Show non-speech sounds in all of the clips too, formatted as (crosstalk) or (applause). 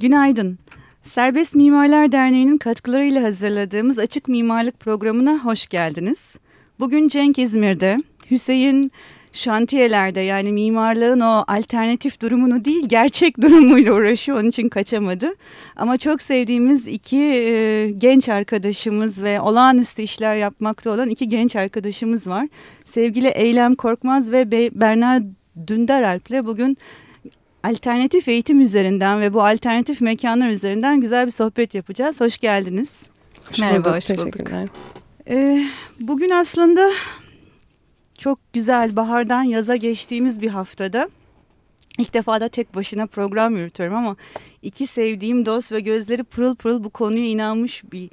Günaydın. Serbest Mimarlar Derneği'nin katkılarıyla hazırladığımız Açık Mimarlık programına hoş geldiniz. Bugün Cenk İzmir'de, Hüseyin şantiyelerde yani mimarlığın o alternatif durumunu değil gerçek (laughs) durumuyla uğraşıyor onun için kaçamadı. Ama çok sevdiğimiz iki e, genç arkadaşımız ve olağanüstü işler yapmakta olan iki genç arkadaşımız var. Sevgili Eylem Korkmaz ve Be Berna Dündaralp'le bugün alternatif eğitim üzerinden ve bu alternatif mekanlar üzerinden güzel bir sohbet yapacağız. Hoş geldiniz. Hoş Merhaba, hoş bulduk. Ee, bugün aslında çok güzel bahardan yaza geçtiğimiz bir haftada ilk defa da tek başına program yürütüyorum ama iki sevdiğim dost ve gözleri pırıl pırıl bu konuya inanmış bir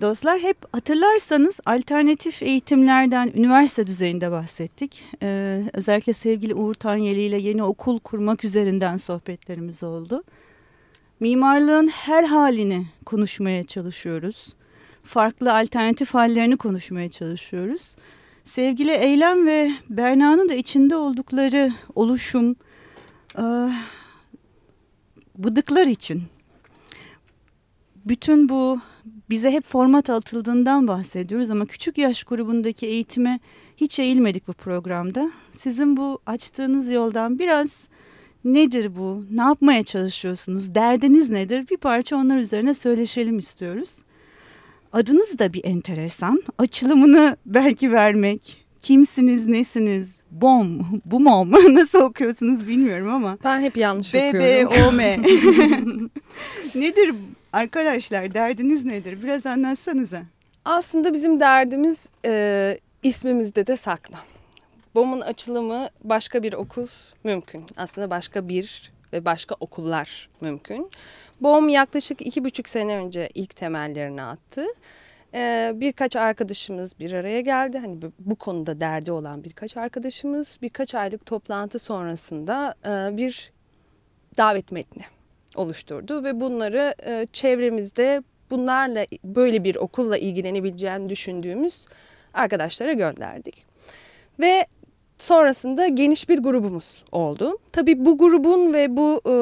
dostlar. Hep hatırlarsanız alternatif eğitimlerden üniversite düzeyinde bahsettik. Ee, özellikle sevgili Uğur Tanyeli ile yeni okul kurmak üzerinden sohbetlerimiz oldu. Mimarlığın her halini konuşmaya çalışıyoruz. Farklı alternatif hallerini konuşmaya çalışıyoruz sevgili Eylem ve Berna'nın da içinde oldukları oluşum e, bıdıklar için bütün bu bize hep format atıldığından bahsediyoruz ama küçük yaş grubundaki eğitime hiç eğilmedik bu programda. Sizin bu açtığınız yoldan biraz nedir bu, ne yapmaya çalışıyorsunuz, derdiniz nedir bir parça onlar üzerine söyleşelim istiyoruz. Adınız da bir enteresan. Açılımını belki vermek. Kimsiniz, nesiniz? Bom, (laughs) bu mom. (laughs) Nasıl okuyorsunuz bilmiyorum ama. Ben hep yanlış B, okuyorum. B, O, M. (laughs) nedir arkadaşlar? Derdiniz nedir? Biraz anlatsanıza. Aslında bizim derdimiz e, ismimizde de saklı. BOM'un açılımı başka bir okul mümkün. Aslında başka bir ve başka okullar mümkün. BOM yaklaşık iki buçuk sene önce ilk temellerini attı. Ee, birkaç arkadaşımız bir araya geldi. Hani bu konuda derdi olan birkaç arkadaşımız birkaç aylık toplantı sonrasında e, bir davet metni oluşturdu ve bunları e, çevremizde bunlarla böyle bir okulla ilgilenebileceğini düşündüğümüz arkadaşlara gönderdik. Ve sonrasında geniş bir grubumuz oldu. Tabii bu grubun ve bu e,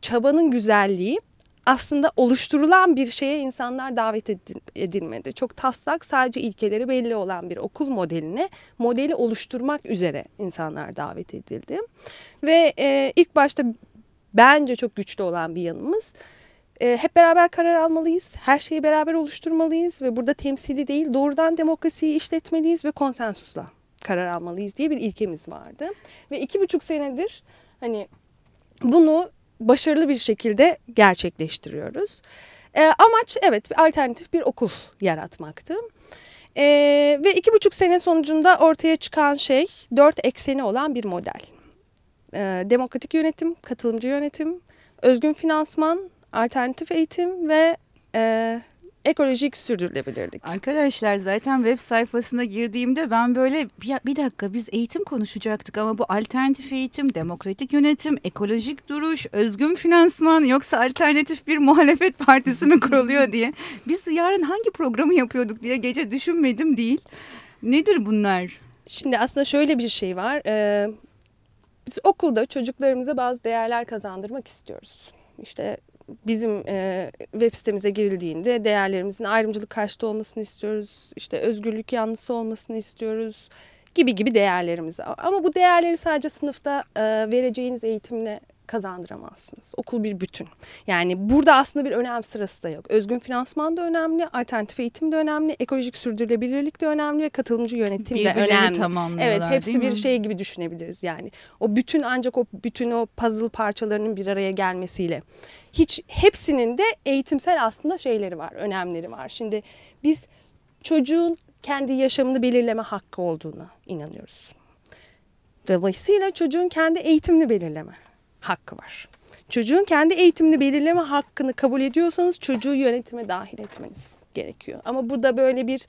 çabanın güzelliği aslında oluşturulan bir şeye insanlar davet edilmedi. Çok taslak sadece ilkeleri belli olan bir okul modeline modeli oluşturmak üzere insanlar davet edildi. Ve e, ilk başta bence çok güçlü olan bir yanımız e, hep beraber karar almalıyız. Her şeyi beraber oluşturmalıyız ve burada temsili değil doğrudan demokrasiyi işletmeliyiz ve konsensusla karar almalıyız diye bir ilkemiz vardı. Ve iki buçuk senedir hani bunu başarılı bir şekilde gerçekleştiriyoruz. E, amaç evet alternatif bir okul yaratmaktı. E, ve iki buçuk sene sonucunda ortaya çıkan şey dört ekseni olan bir model. E, demokratik yönetim, katılımcı yönetim, özgün finansman, alternatif eğitim ve e, ekolojik sürdürülebilirlik. Arkadaşlar zaten web sayfasına girdiğimde ben böyle bir, bir dakika biz eğitim konuşacaktık ama bu alternatif eğitim, demokratik yönetim, ekolojik duruş, özgün finansman yoksa alternatif bir muhalefet partisi mi kuruluyor diye. Biz yarın hangi programı yapıyorduk diye gece düşünmedim değil. Nedir bunlar? Şimdi aslında şöyle bir şey var. Ee, biz okulda çocuklarımıza bazı değerler kazandırmak istiyoruz. İşte bizim e, web sitemize girildiğinde değerlerimizin ayrımcılık karşıtı olmasını istiyoruz. İşte özgürlük yanlısı olmasını istiyoruz gibi gibi değerlerimiz. Ama bu değerleri sadece sınıfta e, vereceğiniz eğitimle kazandıramazsınız. Okul bir bütün. Yani burada aslında bir önem sırası da yok. Özgün finansman da önemli, alternatif eğitim de önemli, ekolojik sürdürülebilirlik de önemli ve katılımcı yönetim de önemli. Evet, hepsi bir şey gibi düşünebiliriz yani. O bütün ancak o bütün o puzzle parçalarının bir araya gelmesiyle. Hiç hepsinin de eğitimsel aslında şeyleri var, önemleri var. Şimdi biz çocuğun kendi yaşamını belirleme hakkı olduğuna inanıyoruz. Dolayısıyla çocuğun kendi eğitimini belirleme hakkı var. Çocuğun kendi eğitimini belirleme hakkını kabul ediyorsanız çocuğu yönetime dahil etmeniz gerekiyor. Ama burada böyle bir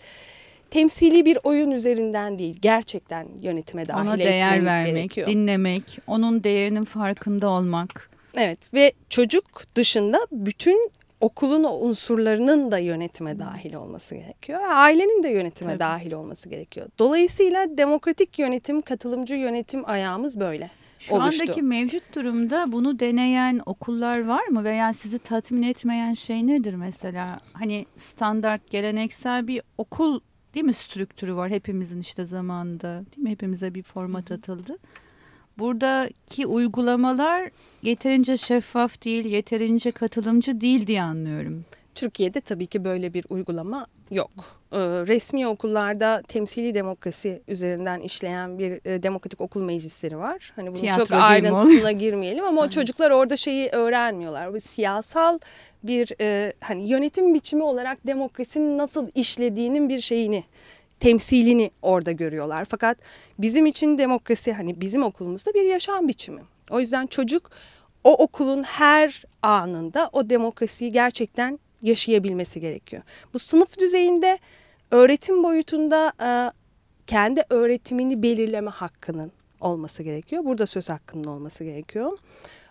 temsili bir oyun üzerinden değil gerçekten yönetime dahil Ona değer vermek, gerekiyor. dinlemek, onun değerinin farkında olmak. Evet ve çocuk dışında bütün okulun o unsurlarının da yönetime dahil olması gerekiyor. Ailenin de yönetime Tabii. dahil olması gerekiyor. Dolayısıyla demokratik yönetim, katılımcı yönetim ayağımız böyle. Şu oluştu. andaki mevcut durumda bunu deneyen okullar var mı veya sizi tatmin etmeyen şey nedir mesela? Hani standart geleneksel bir okul değil mi strüktürü var hepimizin işte zamanında değil mi? Hepimize bir format atıldı. Buradaki uygulamalar yeterince şeffaf değil, yeterince katılımcı değil diye anlıyorum. Türkiye'de tabii ki böyle bir uygulama yok. Ee, resmi okullarda temsili demokrasi üzerinden işleyen bir e, demokratik okul meclisleri var. Hani bunun Tiyatro çok ayrıntısına girmeyelim ama o çocuklar orada şeyi öğrenmiyorlar. Bu siyasal bir e, hani yönetim biçimi olarak demokrasinin nasıl işlediğinin bir şeyini temsilini orada görüyorlar. Fakat bizim için demokrasi hani bizim okulumuzda bir yaşam biçimi. O yüzden çocuk o okulun her anında o demokrasiyi gerçekten yaşayabilmesi gerekiyor. Bu sınıf düzeyinde öğretim boyutunda e, kendi öğretimini belirleme hakkının olması gerekiyor. Burada söz hakkının olması gerekiyor.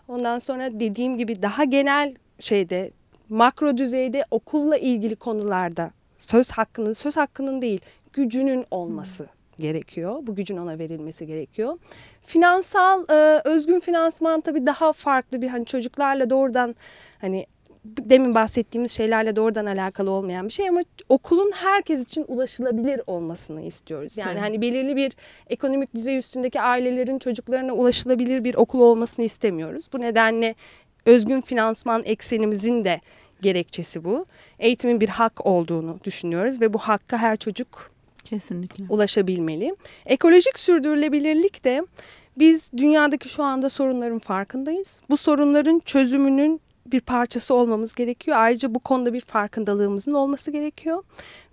Ondan sonra dediğim gibi daha genel şeyde makro düzeyde okulla ilgili konularda söz hakkının söz hakkının değil gücünün olması hmm. gerekiyor. Bu gücün ona verilmesi gerekiyor. Finansal e, özgün finansman tabii daha farklı bir hani çocuklarla doğrudan hani demin bahsettiğimiz şeylerle doğrudan alakalı olmayan bir şey ama okulun herkes için ulaşılabilir olmasını istiyoruz. Yani Tabii. hani belirli bir ekonomik düzey üstündeki ailelerin çocuklarına ulaşılabilir bir okul olmasını istemiyoruz. Bu nedenle özgün finansman eksenimizin de gerekçesi bu. Eğitimin bir hak olduğunu düşünüyoruz ve bu hakka her çocuk kesinlikle ulaşabilmeli. Ekolojik sürdürülebilirlik de biz dünyadaki şu anda sorunların farkındayız. Bu sorunların çözümünün bir parçası olmamız gerekiyor. Ayrıca bu konuda bir farkındalığımızın olması gerekiyor.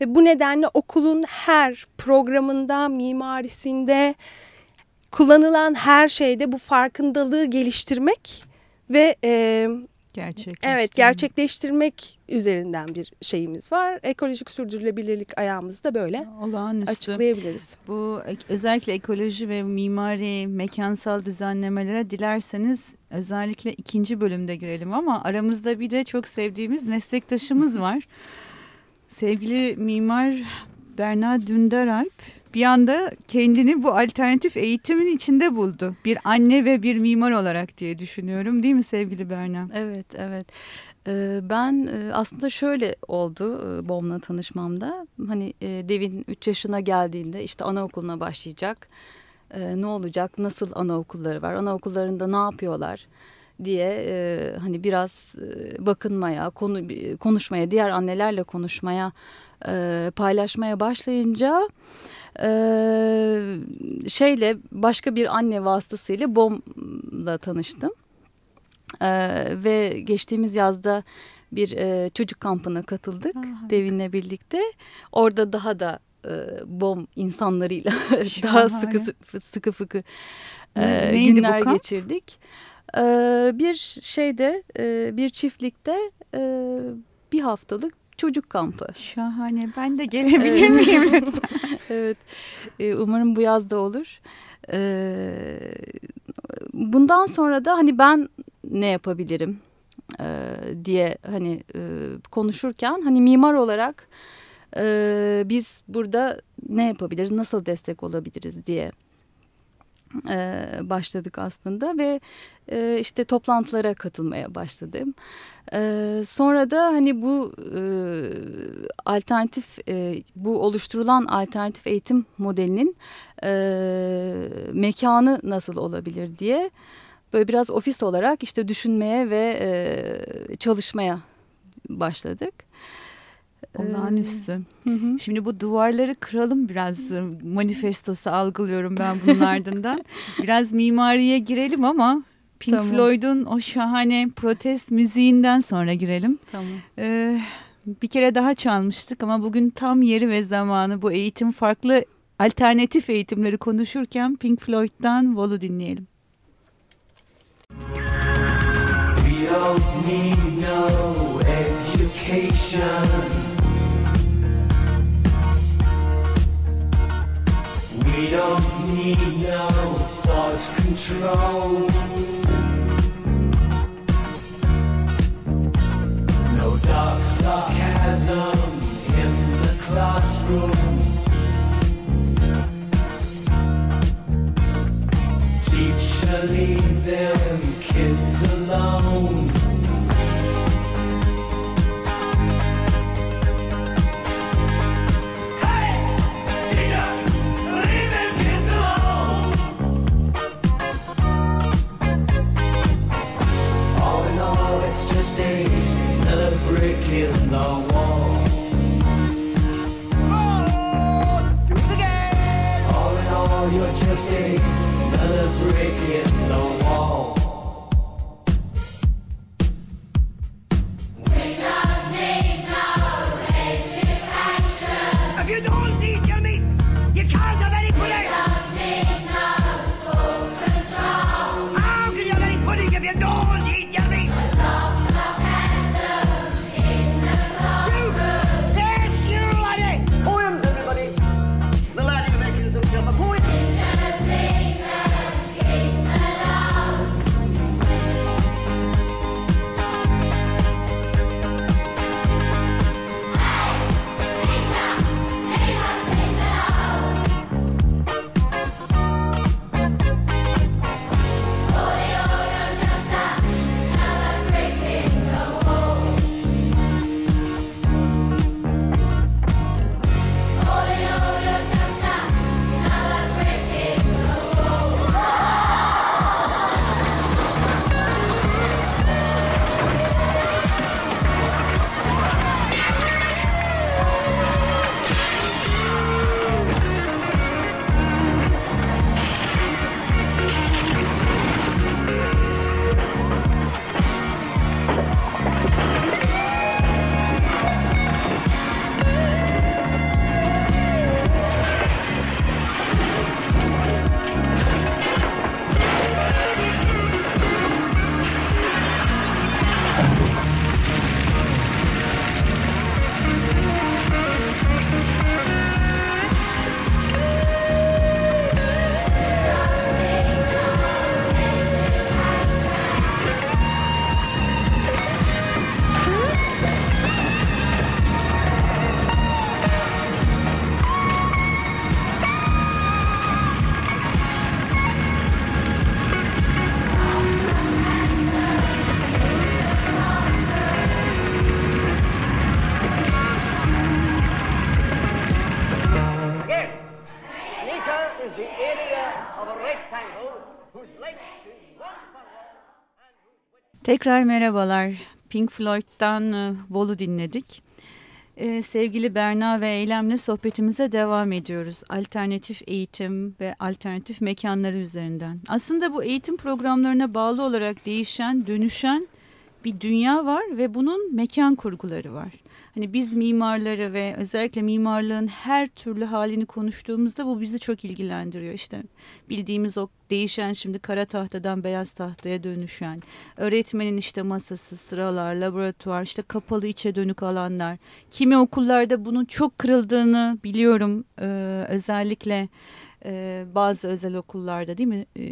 Ve bu nedenle okulun her programında, mimarisinde, kullanılan her şeyde bu farkındalığı geliştirmek ve e, Evet gerçekleştirmek üzerinden bir şeyimiz var. Ekolojik sürdürülebilirlik ayağımızda böyle Olağanüstü. açıklayabiliriz. Bu özellikle ekoloji ve mimari mekansal düzenlemelere dilerseniz özellikle ikinci bölümde girelim ama aramızda bir de çok sevdiğimiz meslektaşımız (laughs) var. Sevgili mimar Berna Dündaralp bir anda kendini bu alternatif eğitimin içinde buldu. Bir anne ve bir mimar olarak diye düşünüyorum değil mi sevgili Berna? Evet, evet. Ee, ben e, aslında şöyle oldu e, Bom'la tanışmamda. Hani e, Devin 3 yaşına geldiğinde işte anaokuluna başlayacak. Ne olacak, nasıl anaokulları var, anaokullarında ne yapıyorlar diye hani biraz bakınmaya, konu konuşmaya, diğer annelerle konuşmaya, paylaşmaya başlayınca ee, şeyle başka bir anne vasıtasıyla BOM'la tanıştım. Ee, ve geçtiğimiz yazda bir e, çocuk kampına katıldık Aha. Devin'le birlikte. Orada daha da e, BOM insanlarıyla (laughs) daha sıkı sıkı fıkı e, günler geçirdik. E, bir şeyde e, bir çiftlikte e, bir haftalık çocuk kampı. Şahane. Ben de (laughs) gelebilir miyim (laughs) evet. Ee, umarım bu yaz da olur. Ee, bundan sonra da hani ben ne yapabilirim ee, diye hani e, konuşurken hani mimar olarak e, biz burada ne yapabiliriz, nasıl destek olabiliriz diye e, başladık aslında ve e, işte toplantılara katılmaya başladım. E, sonra da hani bu e, alternatif e, bu oluşturulan alternatif eğitim modelinin e, mekanı nasıl olabilir diye böyle biraz ofis olarak işte düşünmeye ve e, çalışmaya başladık. Olağanüstü. Hı hı. Şimdi bu duvarları kıralım biraz manifestosu algılıyorum ben bunun (laughs) ardından. biraz mimariye girelim ama Pink tamam. Floyd'un o şahane protest müziğinden sonra girelim. Tamam. Ee, bir kere daha çalmıştık ama bugün tam yeri ve zamanı bu eğitim farklı alternatif eğitimleri konuşurken Pink Floyd'dan Wall'u dinleyelim. We don't need no education We don't need no thought control. No dark sarcasm Tekrar merhabalar. Pink Floyd'dan e, Vol'u dinledik. Ee, sevgili Berna ve Eylem'le sohbetimize devam ediyoruz. Alternatif eğitim ve alternatif mekanları üzerinden. Aslında bu eğitim programlarına bağlı olarak değişen, dönüşen bir dünya var ve bunun mekan kurguları var. Hani biz mimarları ve özellikle mimarlığın her türlü halini konuştuğumuzda bu bizi çok ilgilendiriyor. İşte bildiğimiz o değişen şimdi kara tahtadan beyaz tahtaya dönüşen, öğretmenin işte masası, sıralar, laboratuvar, işte kapalı içe dönük alanlar. Kimi okullarda bunun çok kırıldığını biliyorum. Ee, özellikle e, bazı özel okullarda değil mi e,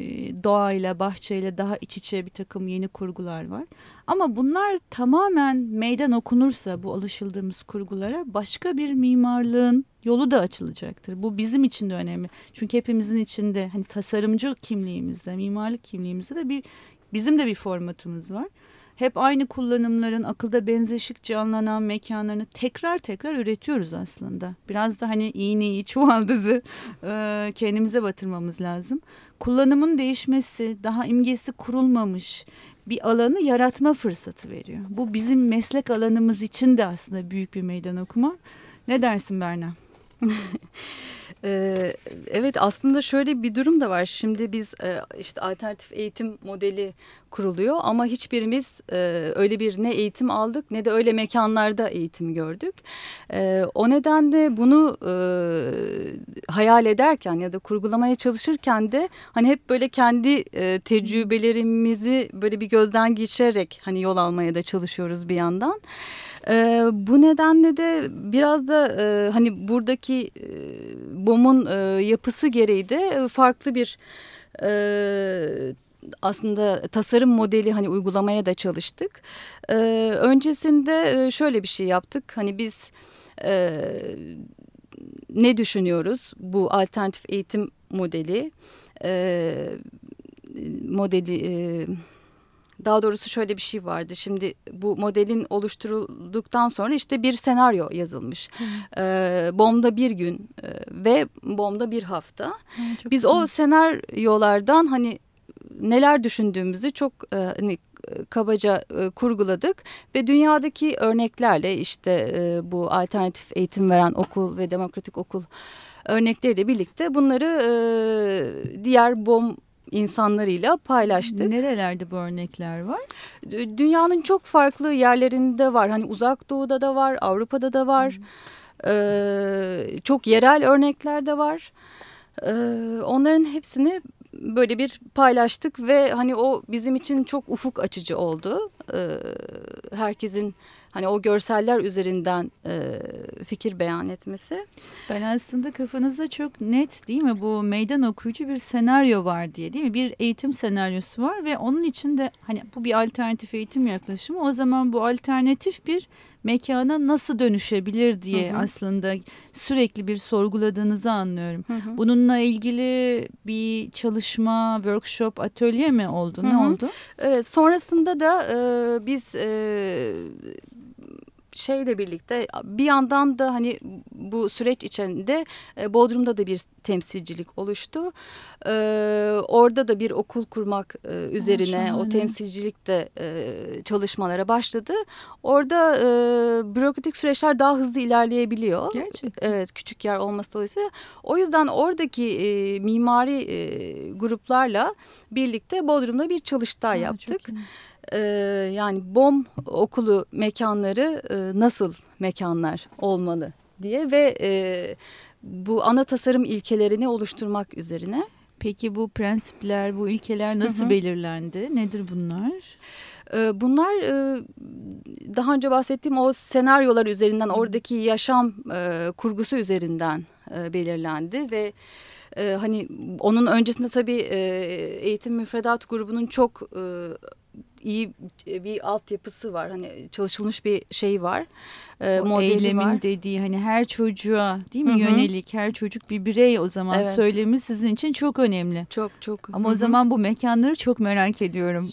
doğayla bahçeyle daha iç içe bir takım yeni kurgular var. Ama bunlar tamamen meydan okunursa bu alışıldığımız kurgulara başka bir mimarlığın yolu da açılacaktır. Bu bizim için de önemli. Çünkü hepimizin içinde hani tasarımcı kimliğimizde, mimarlık kimliğimizde de bir bizim de bir formatımız var hep aynı kullanımların akılda benzeşik canlanan mekanlarını tekrar tekrar üretiyoruz aslında. Biraz da hani iğneyi, çuvaldızı (laughs) e, kendimize batırmamız lazım. Kullanımın değişmesi, daha imgesi kurulmamış bir alanı yaratma fırsatı veriyor. Bu bizim meslek alanımız için de aslında büyük bir meydan okuma. Ne dersin Berna? (laughs) Evet aslında şöyle bir durum da var. Şimdi biz işte alternatif eğitim modeli kuruluyor ama hiçbirimiz e, öyle bir ne eğitim aldık ne de öyle mekanlarda eğitim gördük. E, o nedenle bunu hayal ederken ya da kurgulamaya çalışırken de hani hep böyle kendi tecrübelerimizi böyle bir gözden geçirerek hani yol almaya da çalışıyoruz bir yandan. E, bu nedenle de biraz da e, hani buradaki e, BOM'un e, yapısı gereği de farklı bir e, aslında tasarım modeli hani uygulamaya da çalıştık. E, öncesinde şöyle bir şey yaptık. Hani biz e, ne düşünüyoruz bu alternatif eğitim modeli e, modeli e, daha doğrusu şöyle bir şey vardı. Şimdi bu modelin oluşturulduktan sonra işte bir senaryo yazılmış. Ee, BOM'da bir gün e, ve BOM'da bir hafta. Ha, Biz güzel. o senaryolardan hani neler düşündüğümüzü çok e, hani kabaca e, kurguladık ve dünyadaki örneklerle işte e, bu alternatif eğitim veren okul ve demokratik okul örnekleriyle birlikte bunları e, diğer BOM insanlarıyla paylaştık. Nerelerde bu örnekler var? Dünyanın çok farklı yerlerinde var. Hani uzak doğuda da var, Avrupa'da da var. Ee, çok yerel örnekler de var. Ee, onların hepsini böyle bir paylaştık ve hani o bizim için çok ufuk açıcı oldu. Ee, herkesin hani o görseller üzerinden e, fikir beyan etmesi. Ben aslında kafanızda çok net değil mi bu meydan okuyucu bir senaryo var diye değil mi? Bir eğitim senaryosu var ve onun içinde hani bu bir alternatif eğitim yaklaşımı o zaman bu alternatif bir mekana nasıl dönüşebilir diye hı hı. aslında sürekli bir sorguladığınızı anlıyorum. Hı hı. Bununla ilgili bir çalışma, workshop, atölye mi oldu? Hı hı. Ne oldu? Evet, sonrasında da e, biz e, şeyle birlikte bir yandan da hani bu süreç içinde e, Bodrum'da da bir temsilcilik oluştu. E, orada da bir okul kurmak e, üzerine ha, o temsilcilik de e, çalışmalara başladı. Orada e, bürokratik süreçler daha hızlı ilerleyebiliyor. Gerçekten. Evet küçük yer olması dolayısıyla. O yüzden oradaki e, mimari e, gruplarla birlikte Bodrum'da bir çalıştay ha, yaptık. Çok iyi e, yani BOM okulu mekanları e, nasıl mekanlar olmalı diye ve e, bu ana tasarım ilkelerini oluşturmak üzerine. Peki bu prensipler, bu ilkeler nasıl hı hı. belirlendi? Nedir bunlar? Bunlar daha önce bahsettiğim o senaryolar üzerinden, oradaki yaşam kurgusu üzerinden belirlendi ve hani onun öncesinde tabii eğitim müfredat grubunun çok iyi bir altyapısı var. Hani çalışılmış bir şey var. E, o eylemin var. dediği hani her çocuğa değil mi Hı -hı. yönelik her çocuk bir birey o zaman evet. söylemi sizin için çok önemli. Çok çok. Ama Hı -hı. o zaman bu mekanları çok merak ediyorum.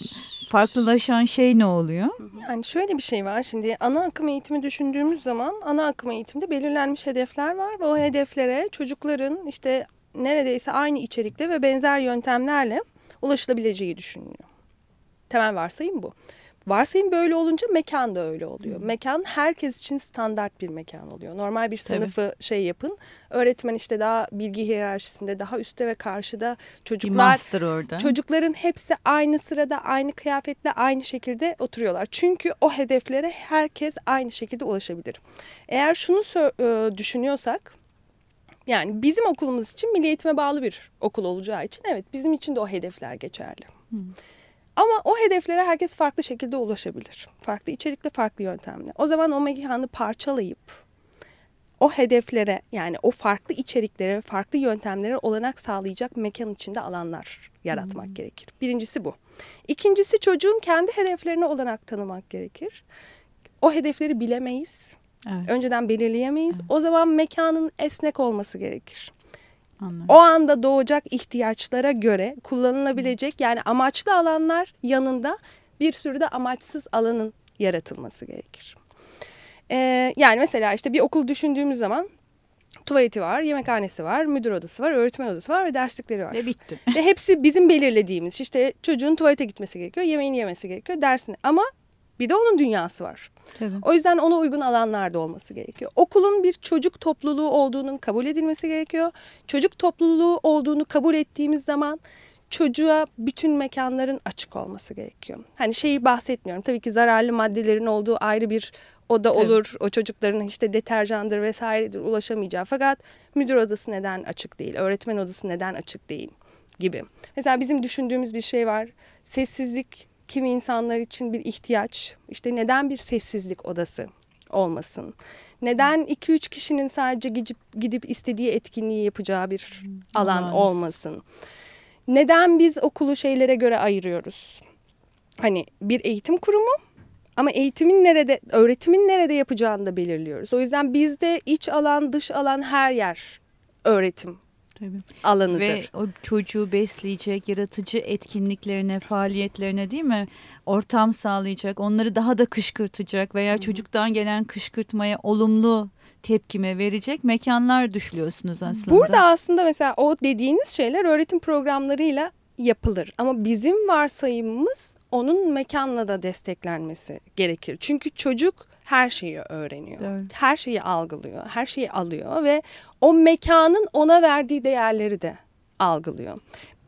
Farklılaşan şey ne oluyor? Yani şöyle bir şey var. Şimdi ana akım eğitimi düşündüğümüz zaman ana akım eğitimde belirlenmiş hedefler var ve o hedeflere çocukların işte neredeyse aynı içerikte ve benzer yöntemlerle ulaşılabileceği düşünülüyor. Temel varsayım bu. varsayım böyle olunca mekan da öyle oluyor. Mekan herkes için standart bir mekan oluyor. Normal bir sınıfı Tabii. şey yapın. Öğretmen işte daha bilgi hiyerarşisinde daha üstte ve karşıda çocuklar orada. çocukların hepsi aynı sırada aynı kıyafetle aynı şekilde oturuyorlar. Çünkü o hedeflere herkes aynı şekilde ulaşabilir. Eğer şunu e, düşünüyorsak yani bizim okulumuz için milli eğitime bağlı bir okul olacağı için evet bizim için de o hedefler geçerli. Hmm. Ama o hedeflere herkes farklı şekilde ulaşabilir. Farklı içerikle, farklı yöntemle. O zaman o mekanı parçalayıp o hedeflere yani o farklı içeriklere, farklı yöntemlere olanak sağlayacak mekan içinde alanlar yaratmak hmm. gerekir. Birincisi bu. İkincisi çocuğun kendi hedeflerine olanak tanımak gerekir. O hedefleri bilemeyiz. Evet. Önceden belirleyemeyiz. Evet. O zaman mekanın esnek olması gerekir. Anladım. O anda doğacak ihtiyaçlara göre kullanılabilecek yani amaçlı alanlar yanında bir sürü de amaçsız alanın yaratılması gerekir. Ee, yani mesela işte bir okul düşündüğümüz zaman tuvaleti var, yemekhanesi var, müdür odası var, öğretmen odası var ve derslikleri var. Ve bitti. Ve hepsi bizim belirlediğimiz işte çocuğun tuvalete gitmesi gerekiyor, yemeğini yemesi gerekiyor, dersini. Ama bir de onun dünyası var. Tabii. O yüzden ona uygun alanlarda olması gerekiyor. Okulun bir çocuk topluluğu olduğunun kabul edilmesi gerekiyor. Çocuk topluluğu olduğunu kabul ettiğimiz zaman çocuğa bütün mekanların açık olması gerekiyor. Hani şeyi bahsetmiyorum. Tabii ki zararlı maddelerin olduğu ayrı bir oda olur. O çocukların işte deterjandır vesairedir ulaşamayacağı. Fakat müdür odası neden açık değil? Öğretmen odası neden açık değil? Gibi. Mesela bizim düşündüğümüz bir şey var. Sessizlik kimi insanlar için bir ihtiyaç. İşte neden bir sessizlik odası olmasın? Neden 2-3 kişinin sadece gidip, gidip istediği etkinliği yapacağı bir hmm, alan Maalesef. olmasın? Neden biz okulu şeylere göre ayırıyoruz? Hani bir eğitim kurumu ama eğitimin nerede, öğretimin nerede yapacağını da belirliyoruz. O yüzden bizde iç alan, dış alan her yer öğretim Tabii. alanıdır. Ve o çocuğu besleyecek, yaratıcı etkinliklerine, faaliyetlerine değil mi? Ortam sağlayacak, onları daha da kışkırtacak veya Hı -hı. çocuktan gelen kışkırtmaya olumlu tepkime verecek mekanlar düşlüyorsunuz aslında. Burada aslında mesela o dediğiniz şeyler öğretim programlarıyla yapılır. Ama bizim varsayımımız onun mekanla da desteklenmesi gerekir. Çünkü çocuk her şeyi öğreniyor. Evet. Her şeyi algılıyor, her şeyi alıyor ve o mekanın ona verdiği değerleri de algılıyor.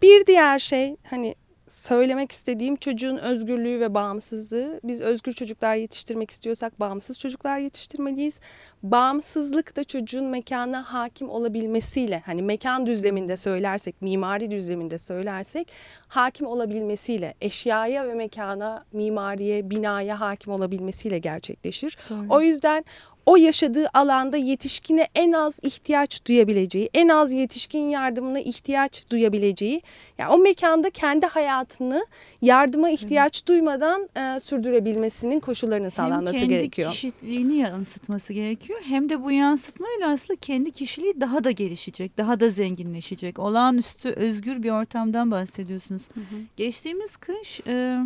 Bir diğer şey hani söylemek istediğim çocuğun özgürlüğü ve bağımsızlığı. Biz özgür çocuklar yetiştirmek istiyorsak bağımsız çocuklar yetiştirmeliyiz. Bağımsızlık da çocuğun mekana hakim olabilmesiyle hani mekan düzleminde söylersek, mimari düzleminde söylersek hakim olabilmesiyle, eşyaya ve mekana, mimariye, binaya hakim olabilmesiyle gerçekleşir. Doğru. O yüzden o yaşadığı alanda yetişkine en az ihtiyaç duyabileceği, en az yetişkin yardımına ihtiyaç duyabileceği, yani o mekanda kendi hayatını yardıma ihtiyaç duymadan e, sürdürebilmesinin koşullarını sağlanması gerekiyor. Hem kendi kişiliğini yansıtması gerekiyor hem de bu yansıtmayla aslında kendi kişiliği daha da gelişecek, daha da zenginleşecek. Olağanüstü özgür bir ortamdan bahsediyorsunuz. Hı hı. Geçtiğimiz kış... E,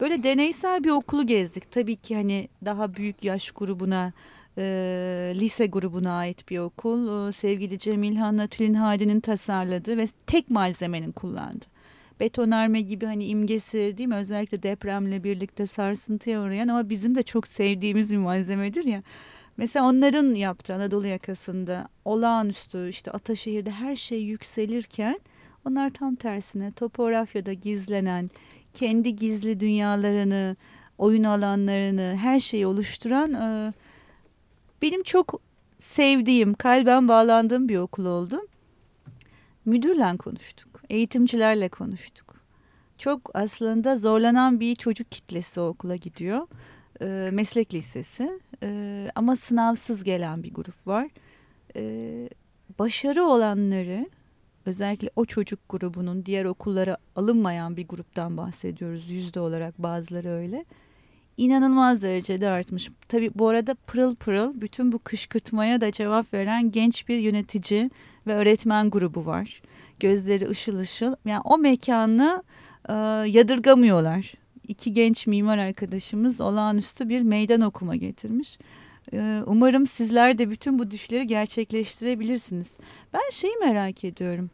Böyle deneysel bir okulu gezdik. Tabii ki hani daha büyük yaş grubuna e, lise grubuna ait bir okul. E, sevgili Cemilhan'la Tülin Hadi'nin tasarladığı ve tek malzemenin kullandı. Betonarme gibi hani imgesi değil mi? Özellikle depremle birlikte sarsıntıya uğrayan ama bizim de çok sevdiğimiz bir malzemedir ya. Mesela onların yaptığı Anadolu yakasında olağanüstü işte Ataşehir'de her şey yükselirken onlar tam tersine topografyada gizlenen kendi gizli dünyalarını, oyun alanlarını, her şeyi oluşturan e, benim çok sevdiğim, kalben bağlandığım bir okul oldu. Müdürle konuştuk, eğitimcilerle konuştuk. Çok aslında zorlanan bir çocuk kitlesi okula gidiyor. E, meslek lisesi e, ama sınavsız gelen bir grup var. E, başarı olanları özellikle o çocuk grubunun diğer okullara alınmayan bir gruptan bahsediyoruz. Yüzde olarak bazıları öyle. İnanılmaz derecede artmış. Tabii bu arada pırıl pırıl bütün bu kışkırtmaya da cevap veren genç bir yönetici ve öğretmen grubu var. Gözleri ışıl ışıl. Yani o mekanı e, yadırgamıyorlar. İki genç mimar arkadaşımız olağanüstü bir meydan okuma getirmiş. Ee, umarım sizler de bütün bu düşleri gerçekleştirebilirsiniz. Ben şeyi merak ediyorum.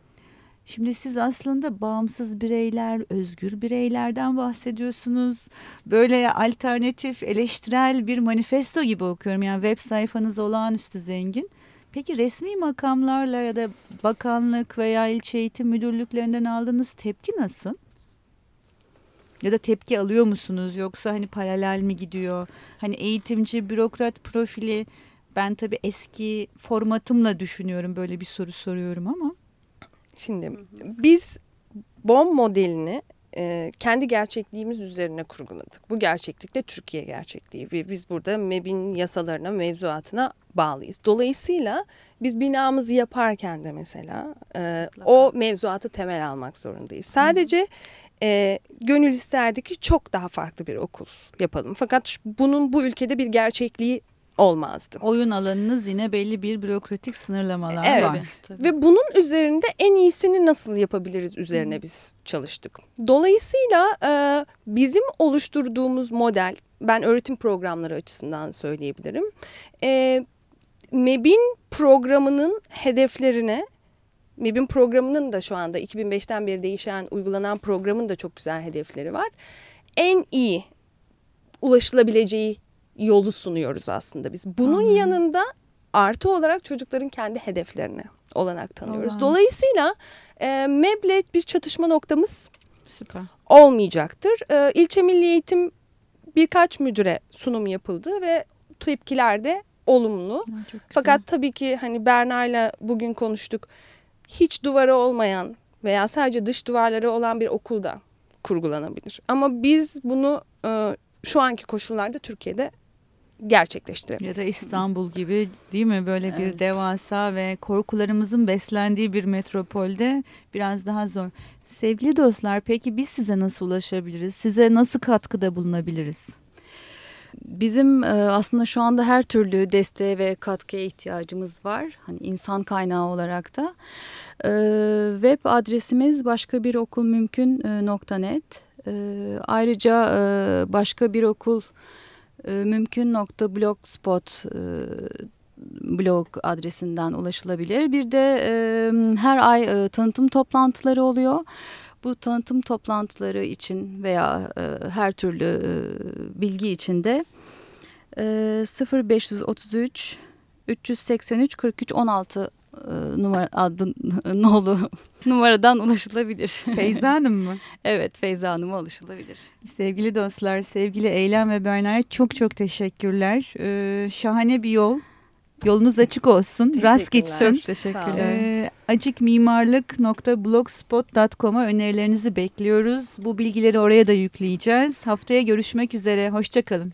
Şimdi siz aslında bağımsız bireyler, özgür bireylerden bahsediyorsunuz. Böyle alternatif, eleştirel bir manifesto gibi okuyorum. Yani web sayfanız olağanüstü zengin. Peki resmi makamlarla ya da bakanlık veya ilçe eğitim müdürlüklerinden aldığınız tepki nasıl? Ya da tepki alıyor musunuz yoksa hani paralel mi gidiyor? Hani eğitimci, bürokrat profili ben tabii eski formatımla düşünüyorum böyle bir soru soruyorum ama. Şimdi biz BOM modelini e, kendi gerçekliğimiz üzerine kurguladık. Bu gerçeklik de Türkiye gerçekliği ve biz burada MEB'in yasalarına, mevzuatına bağlıyız. Dolayısıyla biz binamızı yaparken de mesela e, o mevzuatı temel almak zorundayız. Sadece e, gönül isterdi ki çok daha farklı bir okul yapalım. Fakat bunun bu ülkede bir gerçekliği olmazdı. Oyun alanınız yine belli bir bürokratik sınırlamalar evet. var. Tabii. Ve bunun üzerinde en iyisini nasıl yapabiliriz üzerine biz çalıştık. Dolayısıyla e, bizim oluşturduğumuz model, ben öğretim programları açısından söyleyebilirim. E, MEB'in programının hedeflerine MEB'in programının da şu anda 2005'ten beri değişen, uygulanan programın da çok güzel hedefleri var. En iyi ulaşılabileceği yolu sunuyoruz aslında biz. Bunun hmm. yanında artı olarak çocukların kendi hedeflerine olanak tanıyoruz. Olan. Dolayısıyla e, MEB'le bir çatışma noktamız Süper. olmayacaktır. E, İlçe Milli Eğitim birkaç müdüre sunum yapıldı ve tepkiler de olumlu. Fakat tabii ki hani Berna'yla bugün konuştuk. Hiç duvarı olmayan veya sadece dış duvarları olan bir okulda kurgulanabilir. Ama biz bunu e, şu anki koşullarda Türkiye'de gerçekleştiremeyiz. Ya da İstanbul gibi değil mi böyle evet. bir devasa ve korkularımızın beslendiği bir metropolde biraz daha zor. Sevgili dostlar peki biz size nasıl ulaşabiliriz? Size nasıl katkıda bulunabiliriz? Bizim e, aslında şu anda her türlü desteğe ve katkıya ihtiyacımız var. Hani insan kaynağı olarak da. E, web adresimiz başka bir okul mümkün e. Ayrıca başka bir okul mümkün nokta blogspot blog adresinden ulaşılabilir. Bir de her ay tanıtım toplantıları oluyor. Bu tanıtım toplantıları için veya e, her türlü e, bilgi için de e, 0533 383 43 16 numara adlı (laughs) nolu numaradan ulaşılabilir. Feyza Hanım mı? (laughs) evet Feyza Hanım'a ulaşılabilir. Sevgili dostlar, sevgili Eylem ve Berna'ya çok çok teşekkürler. Ee, şahane bir yol. Yolunuz açık olsun. Rast gitsin. Çok teşekkürler. Ee, acikmimarlık.blogspot.com'a önerilerinizi bekliyoruz. Bu bilgileri oraya da yükleyeceğiz. Haftaya görüşmek üzere. Hoşçakalın.